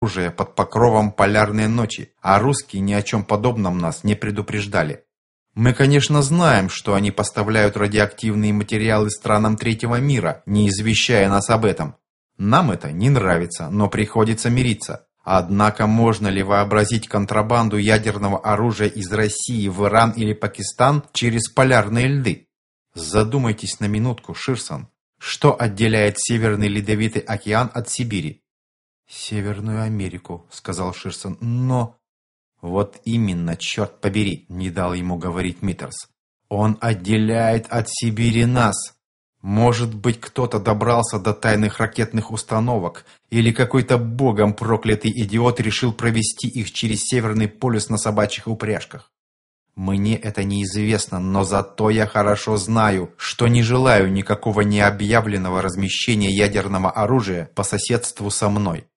оружие под покровом полярной ночи, а русские ни о чем подобном нас не предупреждали. Мы, конечно, знаем, что они поставляют радиоактивные материалы странам третьего мира, не извещая нас об этом. Нам это не нравится, но приходится мириться. Однако можно ли вообразить контрабанду ядерного оружия из России в Иран или Пакистан через полярные льды? Задумайтесь на минутку, Ширсон. Что отделяет Северный Ледовитый океан от Сибири? «Северную Америку», — сказал Ширсон. «Но...» «Вот именно, черт побери», — не дал ему говорить Миттерс. «Он отделяет от Сибири нас. Может быть, кто-то добрался до тайных ракетных установок, или какой-то богом проклятый идиот решил провести их через Северный полюс на собачьих упряжках. Мне это неизвестно, но зато я хорошо знаю, что не желаю никакого необъявленного размещения ядерного оружия по соседству со мной.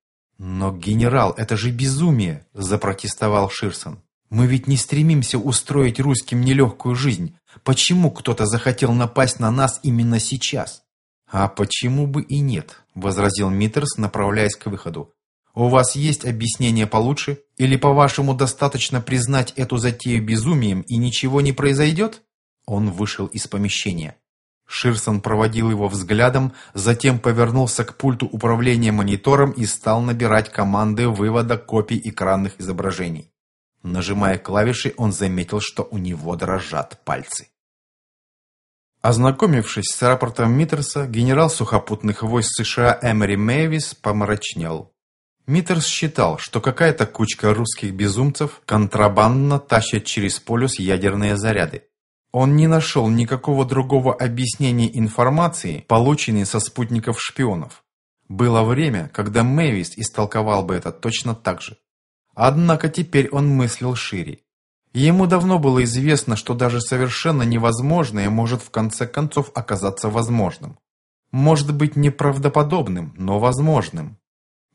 «Но, генерал, это же безумие!» – запротестовал Ширсон. «Мы ведь не стремимся устроить русским нелегкую жизнь. Почему кто-то захотел напасть на нас именно сейчас?» «А почему бы и нет?» – возразил Миттерс, направляясь к выходу. «У вас есть объяснение получше? Или, по-вашему, достаточно признать эту затею безумием и ничего не произойдет?» Он вышел из помещения. Ширсон проводил его взглядом, затем повернулся к пульту управления монитором и стал набирать команды вывода копий экранных изображений. Нажимая клавиши, он заметил, что у него дрожат пальцы. Ознакомившись с рапортом Миттерса, генерал сухопутных войск США Эмери Мэвис помрачнел. Миттерс считал, что какая-то кучка русских безумцев контрабандно тащит через полюс ядерные заряды. Он не нашел никакого другого объяснения информации, полученной со спутников шпионов. Было время, когда Мэвис истолковал бы это точно так же. Однако теперь он мыслил шире. Ему давно было известно, что даже совершенно невозможное может в конце концов оказаться возможным. Может быть неправдоподобным, но возможным.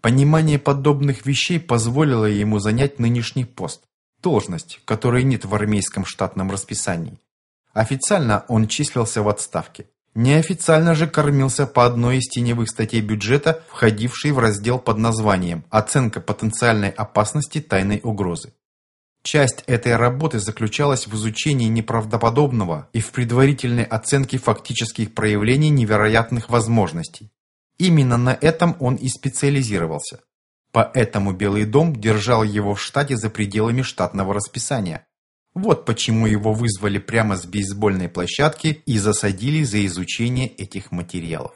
Понимание подобных вещей позволило ему занять нынешний пост, должность, которой нет в армейском штатном расписании. Официально он числился в отставке. Неофициально же кормился по одной из теневых статей бюджета, входившей в раздел под названием «Оценка потенциальной опасности тайной угрозы». Часть этой работы заключалась в изучении неправдоподобного и в предварительной оценке фактических проявлений невероятных возможностей. Именно на этом он и специализировался. Поэтому Белый дом держал его в штате за пределами штатного расписания, вот почему его вызвали прямо с бейсбольной площадки и засадили за изучение этих материалов.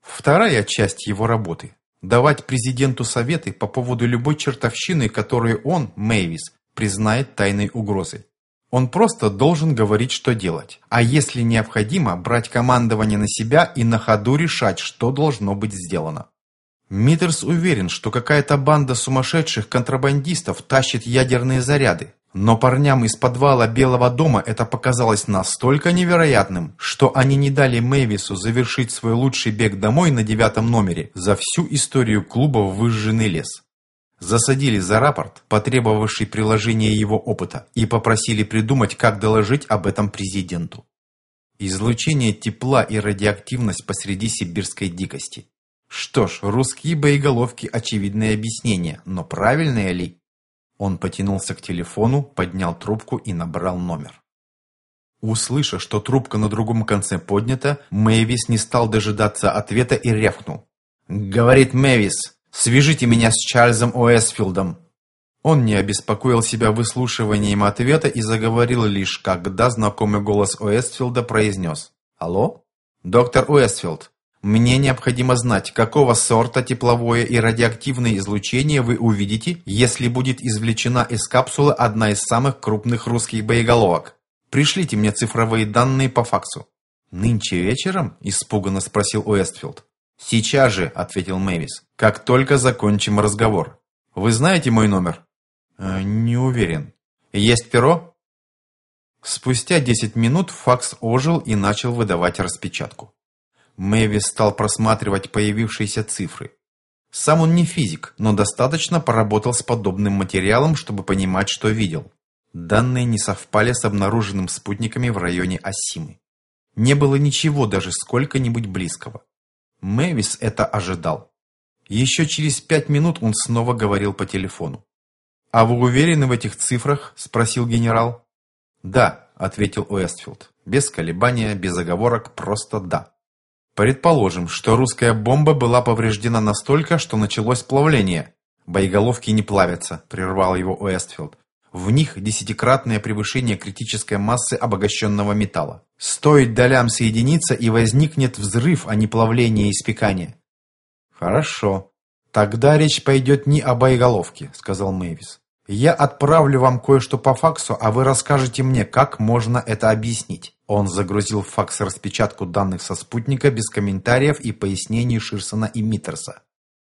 Вторая часть его работы – давать президенту советы по поводу любой чертовщины, которую он, Мэйвис, признает тайной угрозой. Он просто должен говорить, что делать. А если необходимо, брать командование на себя и на ходу решать, что должно быть сделано. Миттерс уверен, что какая-то банда сумасшедших контрабандистов тащит ядерные заряды, но парням из подвала Белого дома это показалось настолько невероятным, что они не дали Мэвису завершить свой лучший бег домой на девятом номере за всю историю клуба «Выжженный лес». Засадили за рапорт, потребовавший приложения его опыта, и попросили придумать, как доложить об этом президенту. Излучение тепла и радиоактивность посреди сибирской дикости. Что ж, русские боеголовки – очевидное объяснение, но правильное ли? Он потянулся к телефону, поднял трубку и набрал номер. Услышав, что трубка на другом конце поднята, Мэвис не стал дожидаться ответа и рявкнул. «Говорит Мэвис, свяжите меня с Чарльзом Уэсфилдом». Он не обеспокоил себя выслушиванием ответа и заговорил лишь, когда знакомый голос Уэстфилда произнес. «Алло? Доктор Уэстфилд, мне необходимо знать, какого сорта тепловое и радиоактивное излучение вы увидите, если будет извлечена из капсулы одна из самых крупных русских боеголовок. Пришлите мне цифровые данные по факсу. «Нынче вечером?» – испуганно спросил Уэстфилд. «Сейчас же», – ответил Мэвис, – «как только закончим разговор. Вы знаете мой номер?» э, «Не уверен. Есть перо?» Спустя 10 минут факс ожил и начал выдавать распечатку. Мэвис стал просматривать появившиеся цифры. Сам он не физик, но достаточно поработал с подобным материалом, чтобы понимать, что видел. Данные не совпали с обнаруженным спутниками в районе Осимы. Не было ничего даже сколько-нибудь близкого. Мэвис это ожидал. Еще через пять минут он снова говорил по телефону. «А вы уверены в этих цифрах?» – спросил генерал. «Да», – ответил Уэстфилд. Без колебания, без оговорок, просто «да». Предположим, что русская бомба была повреждена настолько, что началось плавление. Боеголовки не плавятся, прервал его Уэстфилд. В них десятикратное превышение критической массы обогащенного металла. Стоит долям соединиться, и возникнет взрыв, а не плавление и спекание. «Хорошо. Тогда речь пойдет не о боеголовке», — сказал Мэвис. «Я отправлю вам кое-что по факсу, а вы расскажете мне, как можно это объяснить». Он загрузил в факс распечатку данных со спутника без комментариев и пояснений Ширсона и Миттерса.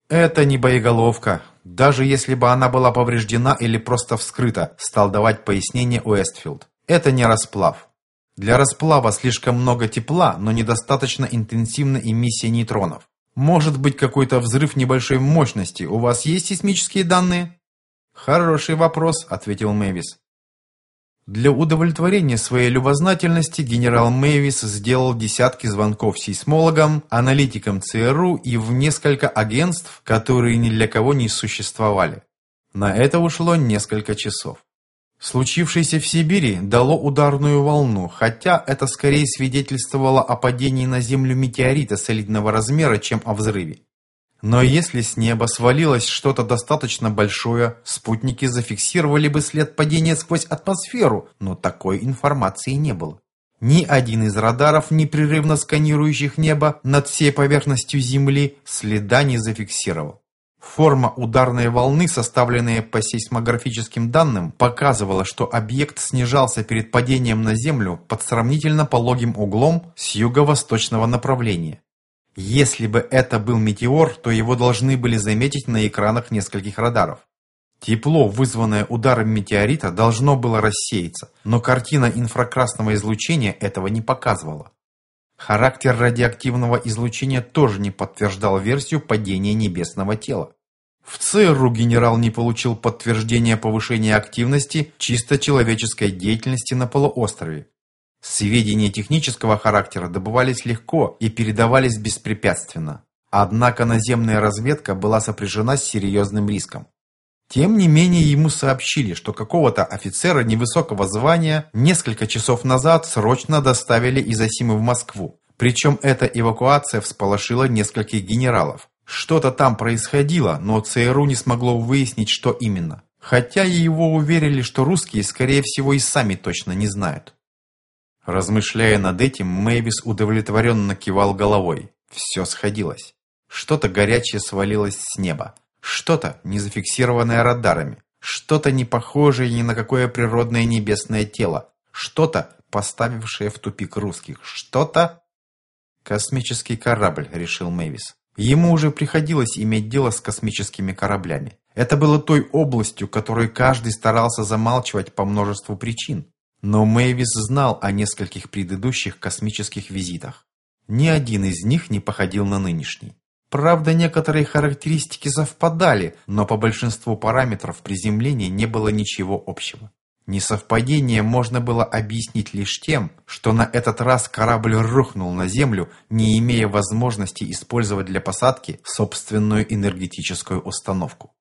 «Это не боеголовка. Даже если бы она была повреждена или просто вскрыта», стал давать пояснение Уэстфилд. «Это не расплав. Для расплава слишком много тепла, но недостаточно интенсивна эмиссия нейтронов. Может быть какой-то взрыв небольшой мощности. У вас есть сейсмические данные? Хороший вопрос, ответил Мэвис. Для удовлетворения своей любознательности генерал Мэвис сделал десятки звонков сейсмологам, аналитикам ЦРУ и в несколько агентств, которые ни для кого не существовали. На это ушло несколько часов. Случившееся в Сибири дало ударную волну, хотя это скорее свидетельствовало о падении на Землю метеорита солидного размера, чем о взрыве. Но если с неба свалилось что-то достаточно большое, спутники зафиксировали бы след падения сквозь атмосферу, но такой информации не было. Ни один из радаров, непрерывно сканирующих небо над всей поверхностью Земли, следа не зафиксировал. Форма ударной волны, составленная по сейсмографическим данным, показывала, что объект снижался перед падением на Землю под сравнительно пологим углом с юго-восточного направления. Если бы это был метеор, то его должны были заметить на экранах нескольких радаров. Тепло, вызванное ударом метеорита, должно было рассеяться, но картина инфракрасного излучения этого не показывала. Характер радиоактивного излучения тоже не подтверждал версию падения небесного тела. В ЦРУ генерал не получил подтверждения повышения активности чисто человеческой деятельности на полуострове. Сведения технического характера добывались легко и передавались беспрепятственно. Однако наземная разведка была сопряжена с серьезным риском. Тем не менее ему сообщили, что какого-то офицера невысокого звания несколько часов назад срочно доставили из Осимы в Москву. Причем эта эвакуация всполошила нескольких генералов. Что-то там происходило, но ЦРУ не смогло выяснить, что именно. Хотя его уверили, что русские, скорее всего, и сами точно не знают. Размышляя над этим, Мэйвис удовлетворенно кивал головой. Все сходилось. Что-то горячее свалилось с неба. Что-то, не зафиксированное радарами. Что-то не похожее ни на какое природное небесное тело. Что-то, поставившее в тупик русских. Что-то... «Космический корабль», — решил Мэвис. Ему уже приходилось иметь дело с космическими кораблями. Это было той областью, которую каждый старался замалчивать по множеству причин. Но Мэйвис знал о нескольких предыдущих космических визитах. Ни один из них не походил на нынешний. Правда, некоторые характеристики совпадали, но по большинству параметров приземления не было ничего общего. Несовпадение можно было объяснить лишь тем, что на этот раз корабль рухнул на Землю, не имея возможности использовать для посадки собственную энергетическую установку.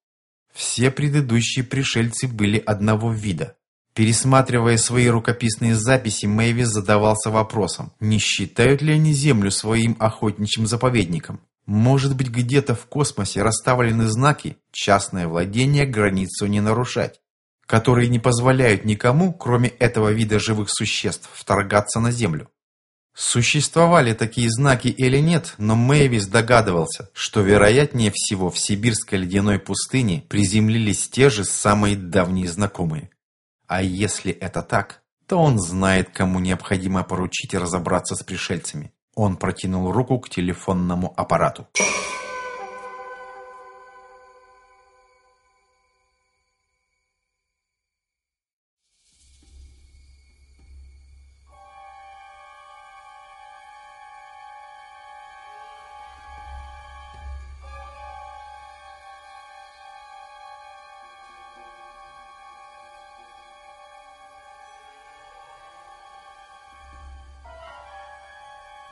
Все предыдущие пришельцы были одного вида. Пересматривая свои рукописные записи, Мэйвис задавался вопросом, не считают ли они Землю своим охотничьим заповедником. Может быть, где-то в космосе расставлены знаки «частное владение границу не нарушать» которые не позволяют никому, кроме этого вида живых существ, вторгаться на Землю. Существовали такие знаки или нет, но Мэйвис догадывался, что вероятнее всего в сибирской ледяной пустыне приземлились те же самые давние знакомые. А если это так, то он знает, кому необходимо поручить разобраться с пришельцами. Он протянул руку к телефонному аппарату.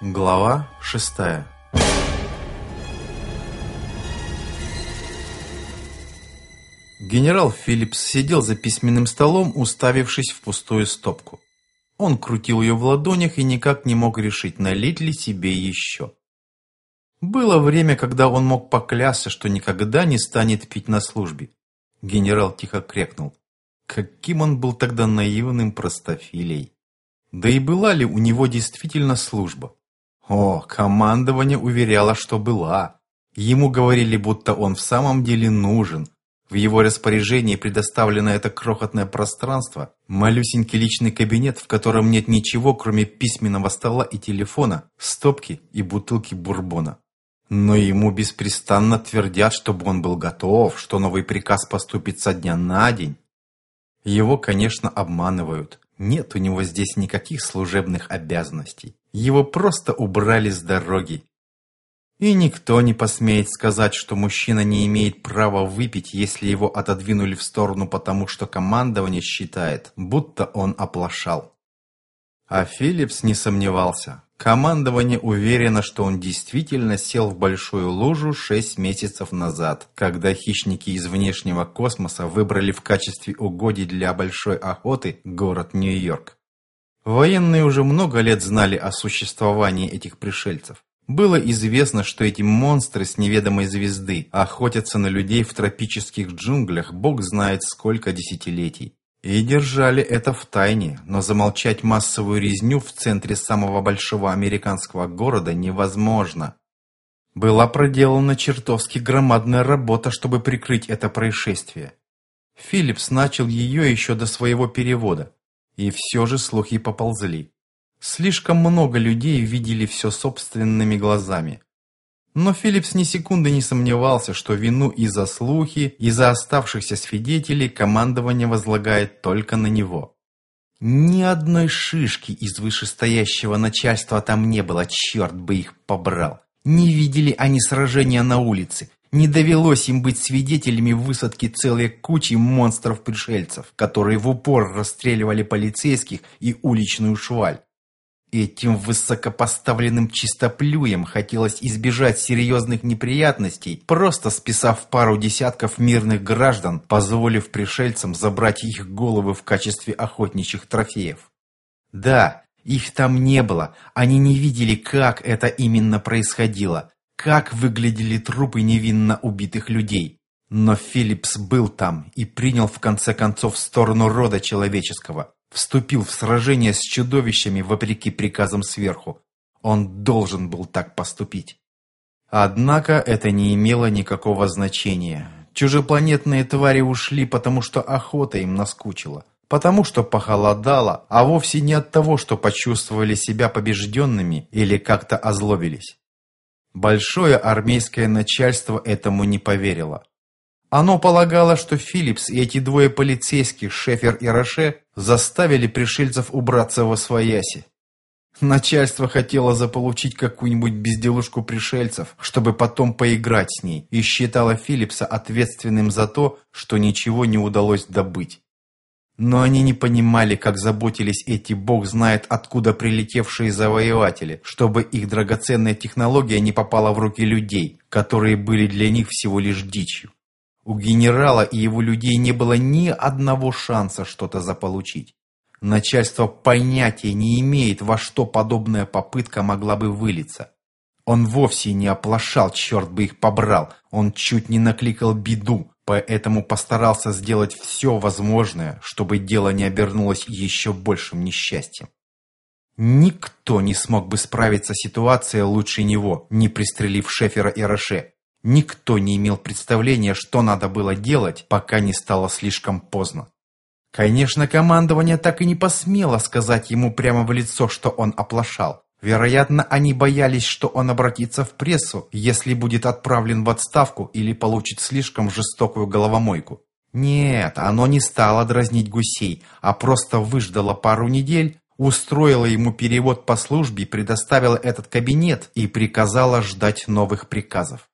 Глава шестая Генерал Филлипс сидел за письменным столом, уставившись в пустую стопку. Он крутил ее в ладонях и никак не мог решить, налить ли себе еще. Было время, когда он мог поклясться, что никогда не станет пить на службе. Генерал тихо крякнул. Каким он был тогда наивным простофилей. Да и была ли у него действительно служба? О, командование уверяло, что была. Ему говорили, будто он в самом деле нужен. В его распоряжении предоставлено это крохотное пространство, малюсенький личный кабинет, в котором нет ничего, кроме письменного стола и телефона, стопки и бутылки бурбона. Но ему беспрестанно твердят, чтобы он был готов, что новый приказ поступит со дня на день. Его, конечно, обманывают. Нет у него здесь никаких служебных обязанностей. Его просто убрали с дороги. И никто не посмеет сказать, что мужчина не имеет права выпить, если его отодвинули в сторону, потому что командование считает, будто он оплошал. А Филлипс не сомневался. Командование уверено, что он действительно сел в большую лужу шесть месяцев назад, когда хищники из внешнего космоса выбрали в качестве угодий для большой охоты город Нью-Йорк. Военные уже много лет знали о существовании этих пришельцев. Было известно, что эти монстры с неведомой звезды охотятся на людей в тропических джунглях бог знает сколько десятилетий. И держали это в тайне, но замолчать массовую резню в центре самого большого американского города невозможно. Была проделана чертовски громадная работа, чтобы прикрыть это происшествие. Филлипс начал ее еще до своего перевода, и все же слухи поползли. Слишком много людей видели все собственными глазами. Но Филлипс ни секунды не сомневался, что вину и за слухи, и за оставшихся свидетелей командование возлагает только на него. Ни одной шишки из вышестоящего начальства там не было, черт бы их побрал. Не видели они сражения на улице, не довелось им быть свидетелями высадки целой кучи монстров-пришельцев, которые в упор расстреливали полицейских и уличную шваль. Этим высокопоставленным чистоплюем хотелось избежать серьезных неприятностей, просто списав пару десятков мирных граждан, позволив пришельцам забрать их головы в качестве охотничьих трофеев. Да, их там не было, они не видели, как это именно происходило, как выглядели трупы невинно убитых людей. Но Филлипс был там и принял в конце концов сторону рода человеческого вступил в сражение с чудовищами вопреки приказам сверху. Он должен был так поступить. Однако это не имело никакого значения. Чужепланетные твари ушли, потому что охота им наскучила. Потому что похолодало, а вовсе не от того, что почувствовали себя побежденными или как-то озлобились. Большое армейское начальство этому не поверило. Оно полагало, что Филлипс и эти двое полицейских, Шефер и Роше, заставили пришельцев убраться во свояси. Начальство хотело заполучить какую-нибудь безделушку пришельцев, чтобы потом поиграть с ней, и считало Филлипса ответственным за то, что ничего не удалось добыть. Но они не понимали, как заботились эти бог знает откуда прилетевшие завоеватели, чтобы их драгоценная технология не попала в руки людей, которые были для них всего лишь дичью. У генерала и его людей не было ни одного шанса что-то заполучить. Начальство понятия не имеет, во что подобная попытка могла бы вылиться. Он вовсе не оплошал, черт бы их побрал. Он чуть не накликал беду, поэтому постарался сделать все возможное, чтобы дело не обернулось еще большим несчастьем. Никто не смог бы справиться с ситуацией лучше него, не пристрелив Шефера и Роше. Никто не имел представления, что надо было делать, пока не стало слишком поздно. Конечно, командование так и не посмело сказать ему прямо в лицо, что он оплошал. Вероятно, они боялись, что он обратится в прессу, если будет отправлен в отставку или получит слишком жестокую головомойку. Нет, оно не стало дразнить гусей, а просто выждало пару недель, устроило ему перевод по службе, предоставило этот кабинет и приказало ждать новых приказов.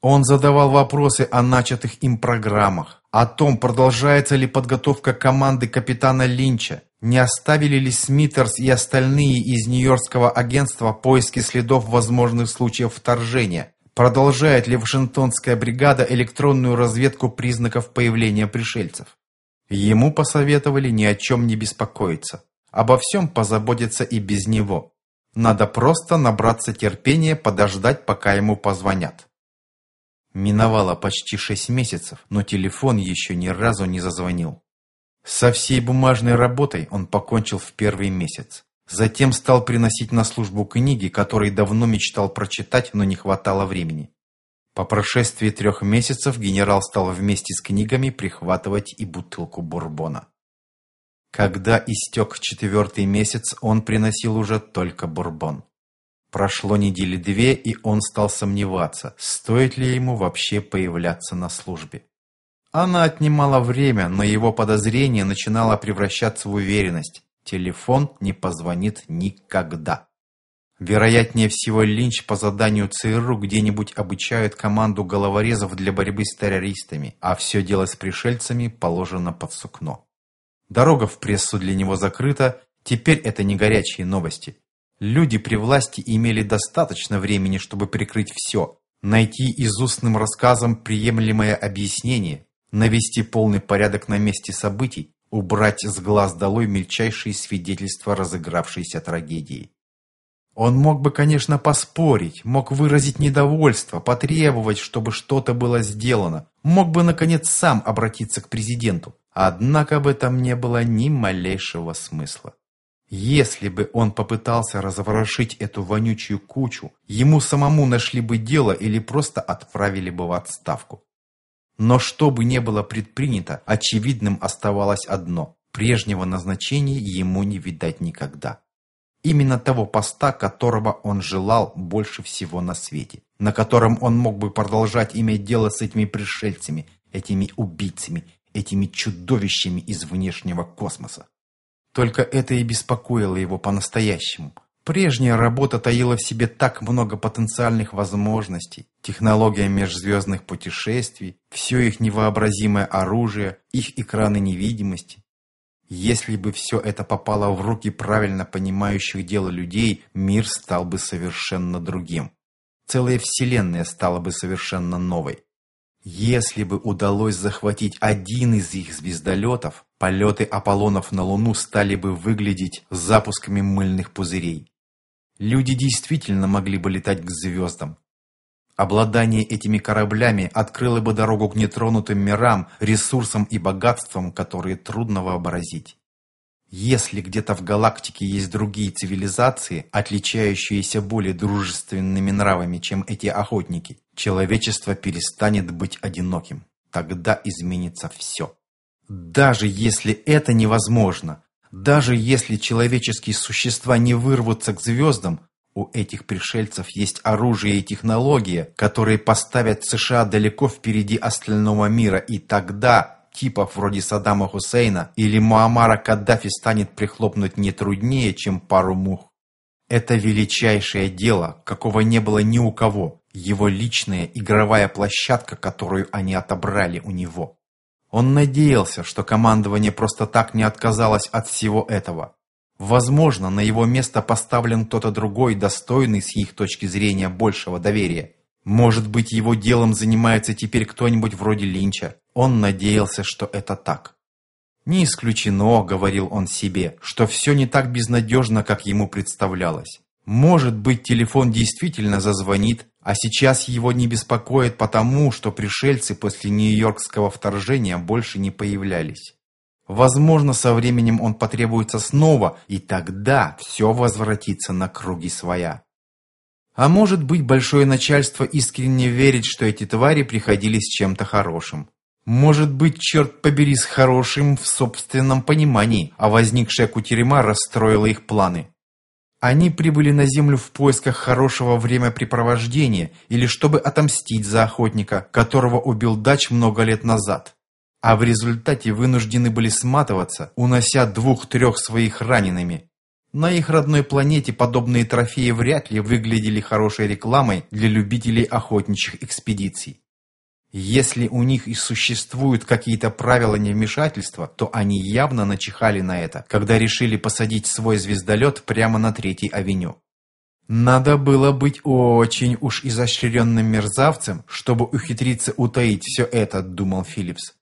Он задавал вопросы о начатых им программах, о том, продолжается ли подготовка команды капитана Линча, не оставили ли Смитерс и остальные из Нью-Йоркского агентства поиски следов возможных случаев вторжения, Продолжает ли Вашингтонская бригада электронную разведку признаков появления пришельцев? Ему посоветовали ни о чем не беспокоиться. Обо всем позаботиться и без него. Надо просто набраться терпения, подождать, пока ему позвонят. Миновало почти шесть месяцев, но телефон еще ни разу не зазвонил. Со всей бумажной работой он покончил в первый месяц. Затем стал приносить на службу книги, которые давно мечтал прочитать, но не хватало времени. По прошествии трех месяцев генерал стал вместе с книгами прихватывать и бутылку бурбона. Когда истек четвертый месяц, он приносил уже только бурбон. Прошло недели две, и он стал сомневаться, стоит ли ему вообще появляться на службе. Она отнимала время, но его подозрение начинало превращаться в уверенность. Телефон не позвонит никогда. Вероятнее всего, Линч по заданию ЦРУ где-нибудь обучают команду головорезов для борьбы с террористами, а все дело с пришельцами положено под сукно. Дорога в прессу для него закрыта, теперь это не горячие новости. Люди при власти имели достаточно времени, чтобы прикрыть все, найти из устным рассказом приемлемое объяснение, навести полный порядок на месте событий, убрать с глаз долой мельчайшие свидетельства разыгравшейся трагедии. Он мог бы, конечно, поспорить, мог выразить недовольство, потребовать, чтобы что-то было сделано, мог бы, наконец, сам обратиться к президенту. Однако в этом не было ни малейшего смысла. Если бы он попытался разворошить эту вонючую кучу, ему самому нашли бы дело или просто отправили бы в отставку. Но что бы ни было предпринято, очевидным оставалось одно – прежнего назначения ему не видать никогда. Именно того поста, которого он желал больше всего на свете, на котором он мог бы продолжать иметь дело с этими пришельцами, этими убийцами, этими чудовищами из внешнего космоса. Только это и беспокоило его по-настоящему. Прежняя работа таила в себе так много потенциальных возможностей. Технология межзвездных путешествий, все их невообразимое оружие, их экраны невидимости. Если бы все это попало в руки правильно понимающих дело людей, мир стал бы совершенно другим. Целая вселенная стала бы совершенно новой. Если бы удалось захватить один из их звездолетов, полеты Аполлонов на Луну стали бы выглядеть запусками мыльных пузырей. Люди действительно могли бы летать к звездам. Обладание этими кораблями открыло бы дорогу к нетронутым мирам, ресурсам и богатствам, которые трудно вообразить. Если где-то в галактике есть другие цивилизации, отличающиеся более дружественными нравами, чем эти охотники, человечество перестанет быть одиноким. Тогда изменится все. Даже если это невозможно, даже если человеческие существа не вырвутся к звездам, у этих пришельцев есть оружие и технология, которые поставят США далеко впереди остального мира, и тогда типов вроде Саддама Хусейна или Муаммара Каддафи станет прихлопнуть не труднее, чем пару мух. Это величайшее дело, какого не было ни у кого, его личная игровая площадка, которую они отобрали у него. Он надеялся, что командование просто так не отказалось от всего этого. Возможно, на его место поставлен кто-то другой, достойный с их точки зрения большего доверия. Может быть, его делом занимается теперь кто-нибудь вроде Линча. Он надеялся, что это так. Не исключено, говорил он себе, что все не так безнадежно, как ему представлялось. Может быть, телефон действительно зазвонит, а сейчас его не беспокоит потому, что пришельцы после нью-йоркского вторжения больше не появлялись. Возможно, со временем он потребуется снова, и тогда все возвратится на круги своя. А может быть, большое начальство искренне верит, что эти твари приходили с чем-то хорошим. Может быть, черт побери, с хорошим в собственном понимании, а возникшая кутерема расстроила их планы. Они прибыли на землю в поисках хорошего времяпрепровождения или чтобы отомстить за охотника, которого убил Дач много лет назад. А в результате вынуждены были сматываться, унося двух-трех своих ранеными. На их родной планете подобные трофеи вряд ли выглядели хорошей рекламой для любителей охотничьих экспедиций. Если у них и существуют какие-то правила невмешательства, то они явно начихали на это, когда решили посадить свой звездолет прямо на Третьей авеню. Надо было быть очень уж изощренным мерзавцем, чтобы ухитриться утаить все это, думал Филлипс.